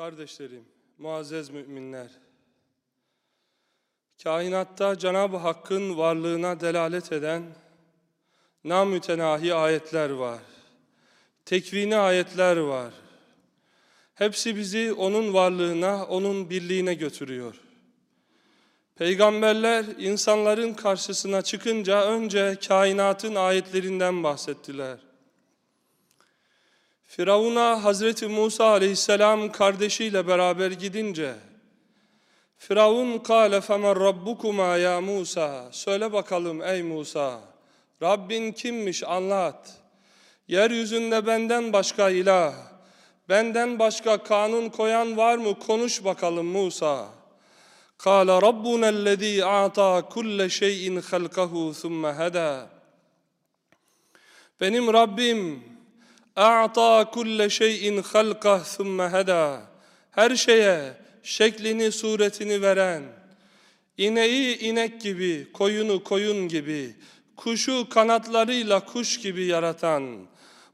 Kardeşlerim, muazzez müminler. Kainatta Cenab-ı Hakk'ın varlığına delalet eden namütenahi ayetler var. Tekvini ayetler var. Hepsi bizi onun varlığına, onun birliğine götürüyor. Peygamberler insanların karşısına çıkınca önce kainatın ayetlerinden bahsettiler. Firavun'a Hazreti Musa aleyhisselam kardeşiyle beraber gidince Firavun kâle femen rabbukuma ya Musa? Söyle bakalım ey Musa Rabbin kimmiş anlat. Yeryüzünde benden başka ilah Benden başka kanun koyan var mı? Konuş bakalım Musa. Kâle rabbunellezî a'ta kulle şeyin halkahu thumme heda Benim Rabbim a'ta kulle şeyin halkah thumme heda Her şeye şeklini suretini veren ineği inek gibi koyunu koyun gibi kuşu kanatlarıyla kuş gibi yaratan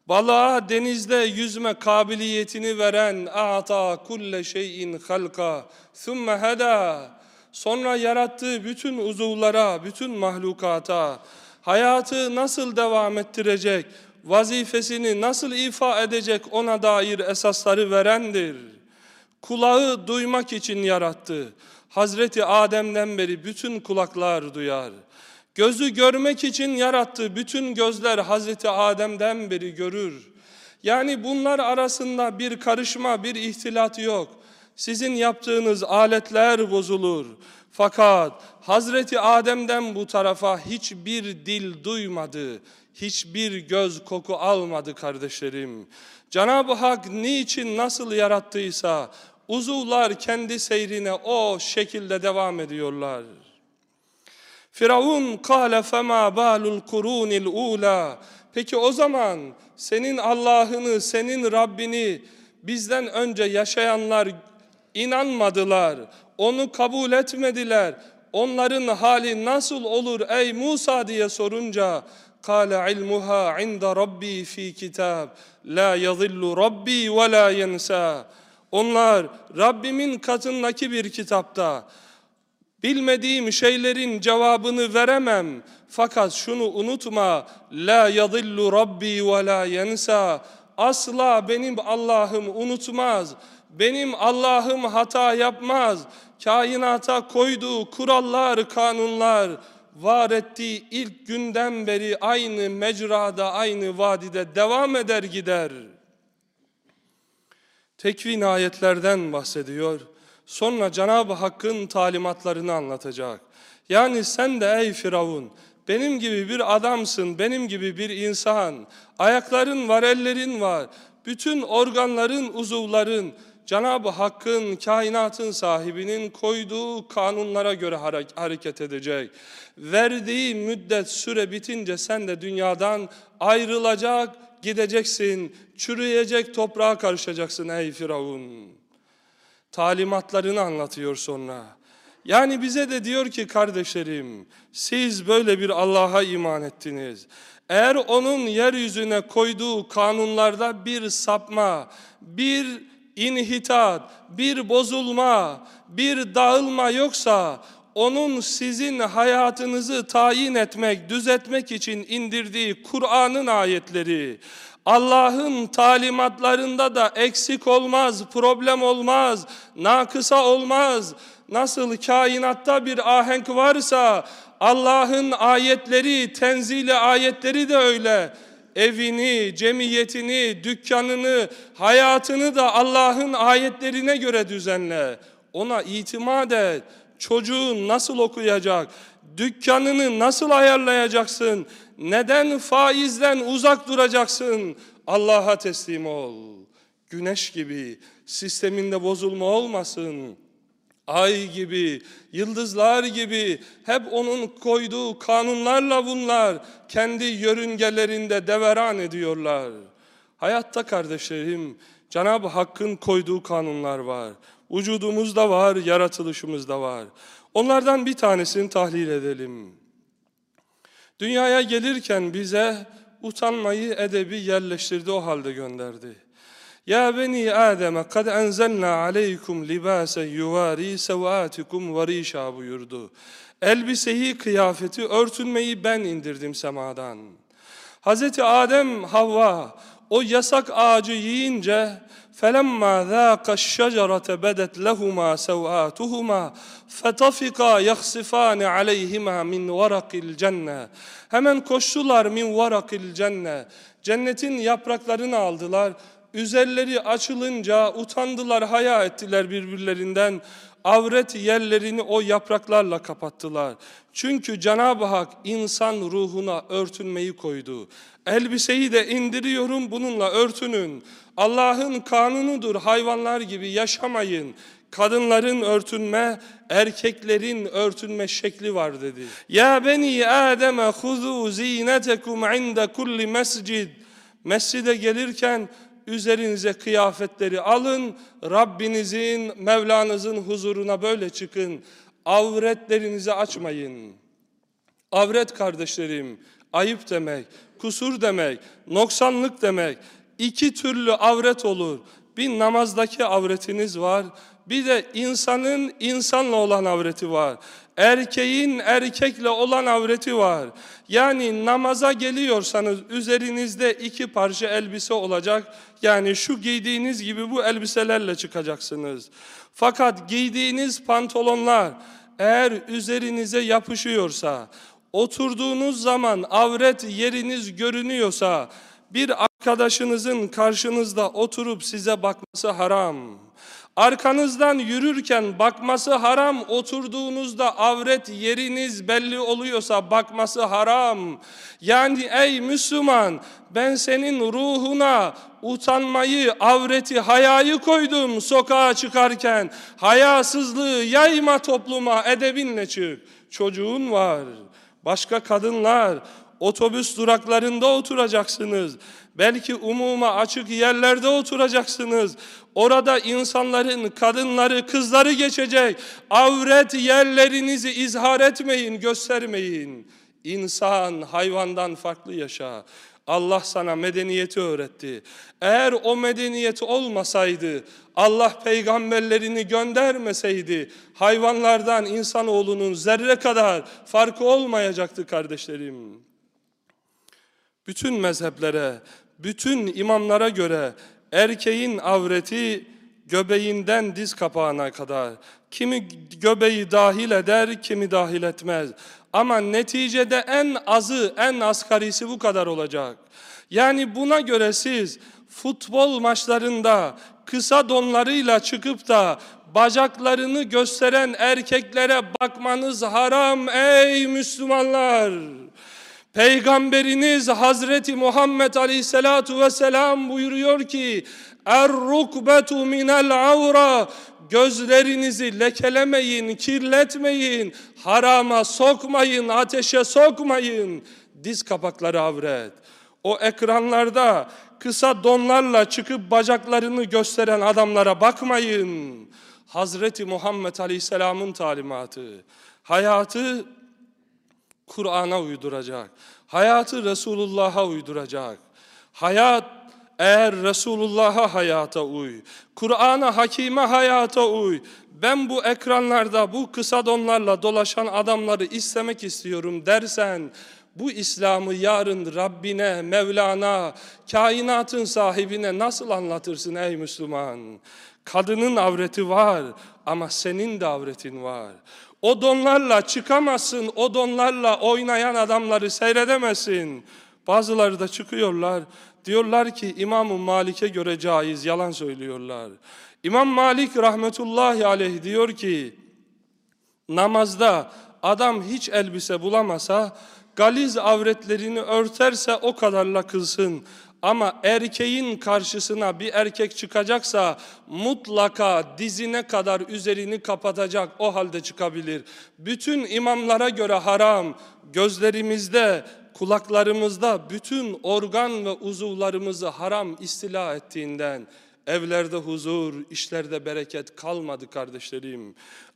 balığa denizde yüzme kabiliyetini veren a'ta kulle şeyin halka thumme heda sonra yarattığı bütün uzuvlara bütün mahlukata hayatı nasıl devam ettirecek vazifesini nasıl ifa edecek ona dair esasları verendir. Kulağı duymak için yarattı. Hazreti Adem'den beri bütün kulaklar duyar. Gözü görmek için yarattı. Bütün gözler Hazreti Adem'den beri görür. Yani bunlar arasında bir karışma, bir ihtilat yok. Sizin yaptığınız aletler bozulur. Fakat Hazreti Adem'den bu tarafa hiçbir dil duymadı hiçbir göz koku almadı kardeşlerim. Cenab-ı Hak niçin nasıl yarattıysa uzuvlar kendi seyrine o şekilde devam ediyorlar. Firavun kâle femâ bâlul kurûnil ûlâ Peki o zaman senin Allah'ını, senin Rabbini bizden önce yaşayanlar inanmadılar, onu kabul etmediler. Onların hali nasıl olur ey Musa diye sorunca قال علمها عند ربي في كتاب la yadillu rabbi ve la yensa. Onlar Rabbimin katındaki bir kitapta bilmediğim şeylerin cevabını veremem. Fakat şunu unutma. La yadillu rabbi ve la yensa. Asla benim Allah'ım unutmaz. Benim Allah'ım hata yapmaz. Kainata koyduğu kurallar, kanunlar var ettiği ilk günden beri aynı mecrada, aynı vadide devam eder gider. Tekvin ayetlerden bahsediyor. Sonra Cenab-ı Hakk'ın talimatlarını anlatacak. Yani sen de ey Firavun, benim gibi bir adamsın, benim gibi bir insan. Ayakların var, ellerin var. Bütün organların, uzuvların, Cenab-ı Hakk'ın, kainatın sahibinin koyduğu kanunlara göre hareket edecek. Verdiği müddet süre bitince sen de dünyadan ayrılacak, gideceksin, çürüyecek toprağa karışacaksın ey Firavun. Talimatlarını anlatıyor sonra. Yani bize de diyor ki kardeşlerim, siz böyle bir Allah'a iman ettiniz. Eğer onun yeryüzüne koyduğu kanunlarda bir sapma, bir inhitat, bir bozulma, bir dağılma yoksa onun sizin hayatınızı tayin etmek, düzeltmek için indirdiği Kur'an'ın ayetleri, Allah'ın talimatlarında da eksik olmaz, problem olmaz, nakısa olmaz. Nasıl kainatta bir ahenk varsa Allah'ın ayetleri, tenzili ayetleri de öyle evini, cemiyetini, dükkanını, hayatını da Allah'ın ayetlerine göre düzenle. Ona itimat et. Çocuğun nasıl okuyacak? Dükkanını nasıl ayarlayacaksın? Neden faizden uzak duracaksın? Allah'a teslim ol. Güneş gibi sisteminde bozulma olmasın. Ay gibi, yıldızlar gibi hep onun koyduğu kanunlarla bunlar kendi yörüngelerinde deveran ediyorlar. Hayatta kardeşlerim Cenab-ı Hakk'ın koyduğu kanunlar var. Vücudumuzda var, yaratılışımızda var. Onlardan bir tanesini tahlil edelim. Dünyaya gelirken bize utanmayı, edebi yerleştirdi o halde gönderdi. Ya beni Adem kad enzelna aleykum libasen yuvari sevatikum ve rişa buyurdu. Elbiseyi, kıyafeti, örtünmeyi ben indirdim semadan. Hazreti Adem, Havva o yasak ağacı yiyince فَلَمَّا ذَاقَ الشَّجَرَةَ بَدَتْ لَهُمَا سَوْآتُهُمَا فَتَفِقَا يَخْصِفَانِ عَلَيْهِمَا مِنْ وَرَقِ الْجَنَّةِ Hemen koştular min varakil cennet. Cennetin yapraklarını aldılar. Üzerleri açılınca utandılar, haya ettiler birbirlerinden. Avret yerlerini o yapraklarla kapattılar. Çünkü Cenab-ı Hak insan ruhuna örtünmeyi koydu. Elbiseyi de indiriyorum bununla örtünün. Allah'ın kanunudur hayvanlar gibi yaşamayın. Kadınların örtünme, erkeklerin örtünme şekli var dedi. Ya beni Adem huzu zinetekum inde kulli mescid. Mescide gelirken üzerinize kıyafetleri alın. Rabbinizin, Mevlanızın huzuruna böyle çıkın. Avretlerinizi açmayın. Avret kardeşlerim, ayıp demek, kusur demek, noksanlık demek. İki türlü avret olur. Bir namazdaki avretiniz var, bir de insanın insanla olan avreti var. Erkeğin erkekle olan avreti var. Yani namaza geliyorsanız üzerinizde iki parça elbise olacak. Yani şu giydiğiniz gibi bu elbiselerle çıkacaksınız. Fakat giydiğiniz pantolonlar eğer üzerinize yapışıyorsa, oturduğunuz zaman avret yeriniz görünüyorsa, bir arkadaşınızın karşınızda oturup size bakması haram. Arkanızdan yürürken bakması haram, oturduğunuzda avret yeriniz belli oluyorsa bakması haram. Yani ey Müslüman ben senin ruhuna utanmayı, avreti, hayayı koydum sokağa çıkarken. Hayasızlığı yayma topluma, edebinle çık. Çocuğun var, başka kadınlar, otobüs duraklarında oturacaksınız. Belki umuma açık yerlerde oturacaksınız. Orada insanların, kadınları, kızları geçecek. Avret yerlerinizi izhar etmeyin, göstermeyin. İnsan hayvandan farklı yaşa. Allah sana medeniyeti öğretti. Eğer o medeniyet olmasaydı, Allah peygamberlerini göndermeseydi, hayvanlardan insanoğlunun zerre kadar farkı olmayacaktı kardeşlerim. Bütün mezheplere, bütün imamlara göre erkeğin avreti göbeğinden diz kapağına kadar. Kimi göbeği dahil eder, kimi dahil etmez. Ama neticede en azı, en asgarisi bu kadar olacak. Yani buna göre siz futbol maçlarında kısa donlarıyla çıkıp da bacaklarını gösteren erkeklere bakmanız haram ey Müslümanlar. Peygamberiniz Hazreti Muhammed Aleyhisselatu Vesselam buyuruyor ki Er-rukbetu minel avra Gözlerinizi lekelemeyin, kirletmeyin, harama sokmayın, ateşe sokmayın. Diz kapakları avret. O ekranlarda kısa donlarla çıkıp bacaklarını gösteren adamlara bakmayın. Hazreti Muhammed Aleyhisselam'ın talimatı. Hayatı Kur'an'a uyduracak. Hayatı Resulullah'a uyduracak. Hayat eğer Resulullah'a hayata uy, Kur'an'a hakime hayata uy. Ben bu ekranlarda bu kısa donlarla dolaşan adamları istemek istiyorum dersen bu İslam'ı yarın Rabbine, Mevlana, kainatın sahibine nasıl anlatırsın ey Müslüman? Kadının avreti var ama senin de avretin var. O donlarla çıkamazsın, o donlarla oynayan adamları seyredemezsin. Bazıları da çıkıyorlar, diyorlar ki İmam-ı Malik'e göre caiz, yalan söylüyorlar. İmam Malik rahmetullahi aleyh diyor ki, namazda adam hiç elbise bulamasa, galiz avretlerini örterse o kadarla kılsın. Ama erkeğin karşısına bir erkek çıkacaksa mutlaka dizine kadar üzerini kapatacak o halde çıkabilir. Bütün imamlara göre haram gözlerimizde, kulaklarımızda bütün organ ve uzuvlarımızı haram istila ettiğinden evlerde huzur, işlerde bereket kalmadı kardeşlerim.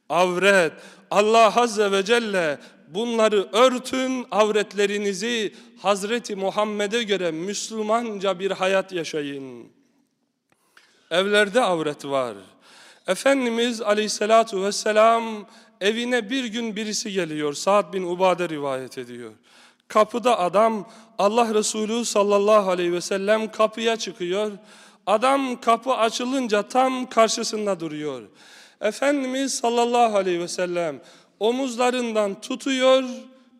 Avret, Allah Azze ve Celle bunları örtün, avretlerinizi Hazreti Muhammed'e göre Müslümanca bir hayat yaşayın. Evlerde avret var. Efendimiz aleyhissalatu vesselam evine bir gün birisi geliyor. Sa'd bin Ubade rivayet ediyor. Kapıda adam Allah Resulü sallallahu aleyhi ve sellem kapıya çıkıyor. Adam kapı açılınca tam karşısında duruyor. Efendimiz sallallahu aleyhi ve sellem omuzlarından tutuyor,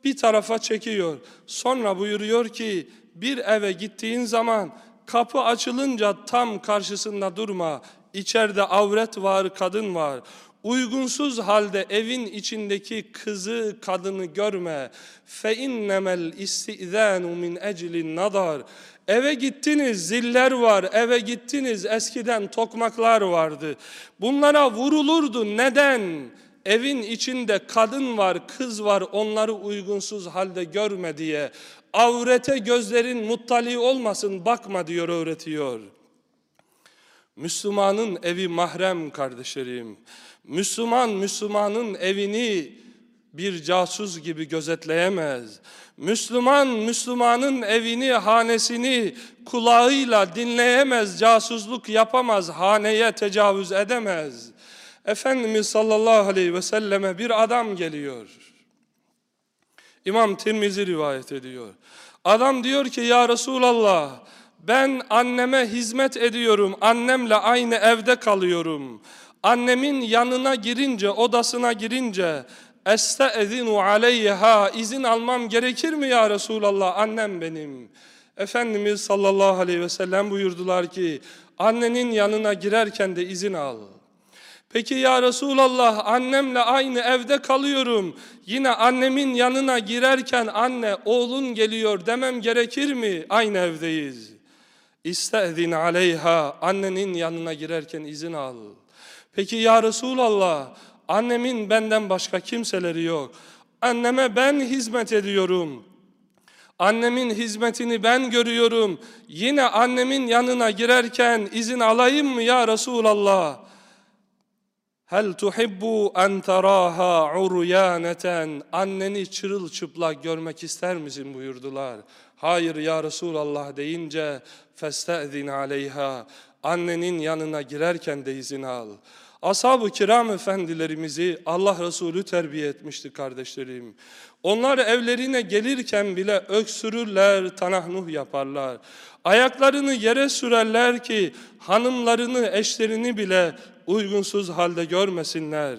bir tarafa çekiyor. Sonra buyuruyor ki bir eve gittiğin zaman kapı açılınca tam karşısında durma. İçeride avret var, kadın var. Uygunsuz halde evin içindeki kızı, kadını görme. Fe innemel istizanu min eclin nadar. Eve gittiniz ziller var, eve gittiniz eskiden tokmaklar vardı. Bunlara vurulurdu. Neden? Evin içinde kadın var, kız var onları uygunsuz halde görme diye. Avrete gözlerin muttali olmasın bakma diyor öğretiyor. Müslümanın evi mahrem kardeşlerim. Müslüman Müslümanın evini bir casus gibi gözetleyemez. Müslüman Müslümanın evini, hanesini kulağıyla dinleyemez, casusluk yapamaz, haneye tecavüz edemez. Efendimiz sallallahu aleyhi ve selleme bir adam geliyor. İmam Tirmizi rivayet ediyor. Adam diyor ki ya Resulallah ben anneme hizmet ediyorum. Annemle aynı evde kalıyorum. Annemin yanına girince, odasına girince Estezinu aleyha izin almam gerekir mi ya Resulallah annem benim. Efendimiz sallallahu aleyhi ve sellem buyurdular ki annenin yanına girerken de izin al. Peki ya Resulallah annemle aynı evde kalıyorum. Yine annemin yanına girerken anne oğlun geliyor demem gerekir mi? Aynı evdeyiz. İstezin aleyha annenin yanına girerken izin al. Peki ya Resulallah annemin benden başka kimseleri yok. Anneme ben hizmet ediyorum. Annemin hizmetini ben görüyorum. Yine annemin yanına girerken izin alayım mı ya Resulallah? Hel tuhibbu en taraha uryaneten anneni çırılçıplak görmek ister misin buyurdular. Hayır ya Resulallah deyince festezin aleyha annenin yanına girerken de izin al. Ashab-ı kiram efendilerimizi Allah Resulü terbiye etmişti kardeşlerim. Onlar evlerine gelirken bile öksürürler, tanahnuh yaparlar. Ayaklarını yere sürerler ki hanımlarını, eşlerini bile uygunsuz halde görmesinler.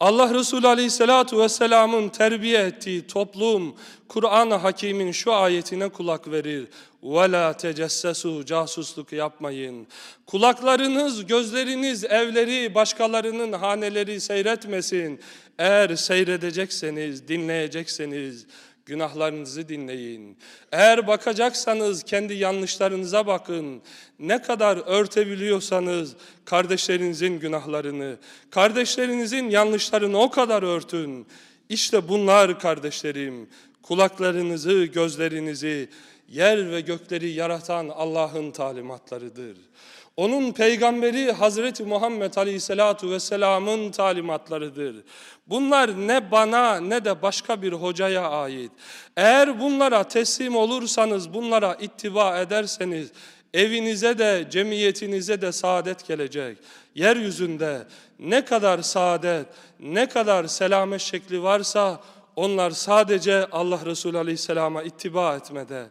Allah Resulü Aleyhisselatü Vesselam'ın terbiye ettiği toplum Kur'an-ı Hakim'in şu ayetine kulak verir. وَلَا تَجَسَّسُوا Casusluk yapmayın. Kulaklarınız, gözleriniz, evleri, başkalarının haneleri seyretmesin. Eğer seyredecekseniz, dinleyecekseniz Günahlarınızı dinleyin. Eğer bakacaksanız kendi yanlışlarınıza bakın. Ne kadar örtebiliyorsanız kardeşlerinizin günahlarını, kardeşlerinizin yanlışlarını o kadar örtün. İşte bunlar kardeşlerim, kulaklarınızı, gözlerinizi, yer ve gökleri yaratan Allah'ın talimatlarıdır. Onun peygamberi Hazreti Muhammed Aleyhisselatu Vesselam'ın talimatlarıdır. Bunlar ne bana ne de başka bir hocaya ait. Eğer bunlara teslim olursanız, bunlara ittiba ederseniz, evinize de cemiyetinize de saadet gelecek. Yeryüzünde ne kadar saadet, ne kadar selamet şekli varsa onlar sadece Allah Resulü Aleyhisselam'a ittiba etmede.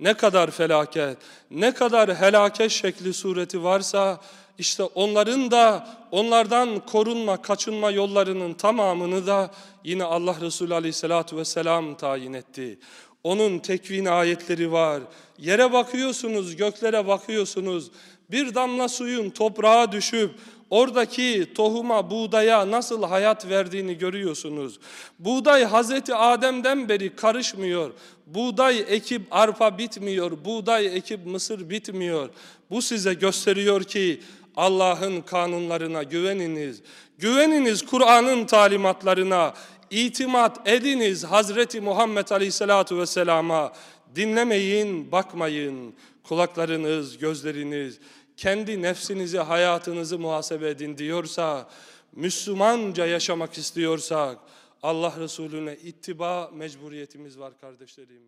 Ne kadar felaket, ne kadar helaket şekli sureti varsa işte onların da onlardan korunma, kaçınma yollarının tamamını da yine Allah Resulü Aleyhisselatü Vesselam tayin etti. Onun tekvin ayetleri var. Yere bakıyorsunuz, göklere bakıyorsunuz. Bir damla suyun toprağa düşüp oradaki tohuma, buğdaya nasıl hayat verdiğini görüyorsunuz. Buğday Hazreti Adem'den beri karışmıyor. Buğday ekip arpa bitmiyor, buğday ekip mısır bitmiyor. Bu size gösteriyor ki Allah'ın kanunlarına güveniniz. Güveniniz Kur'an'ın talimatlarına. itimat ediniz Hazreti Muhammed Aleyhisselatu Vesselam'a. Dinlemeyin, bakmayın. Kulaklarınız, gözleriniz, kendi nefsinizi, hayatınızı muhasebe edin diyorsa, Müslümanca yaşamak istiyorsak, Allah Resulüne ittiba mecburiyetimiz var kardeşlerim.